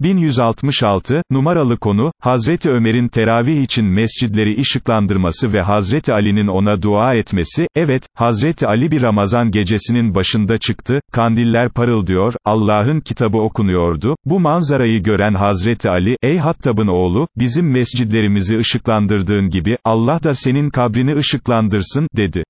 1166, numaralı konu, Hazreti Ömer'in teravih için mescidleri ışıklandırması ve Hazreti Ali'nin ona dua etmesi, evet, Hazreti Ali bir Ramazan gecesinin başında çıktı, kandiller parıldıyor, Allah'ın kitabı okunuyordu, bu manzarayı gören Hazreti Ali, ey Hattab'ın oğlu, bizim mescidlerimizi ışıklandırdığın gibi, Allah da senin kabrini ışıklandırsın, dedi.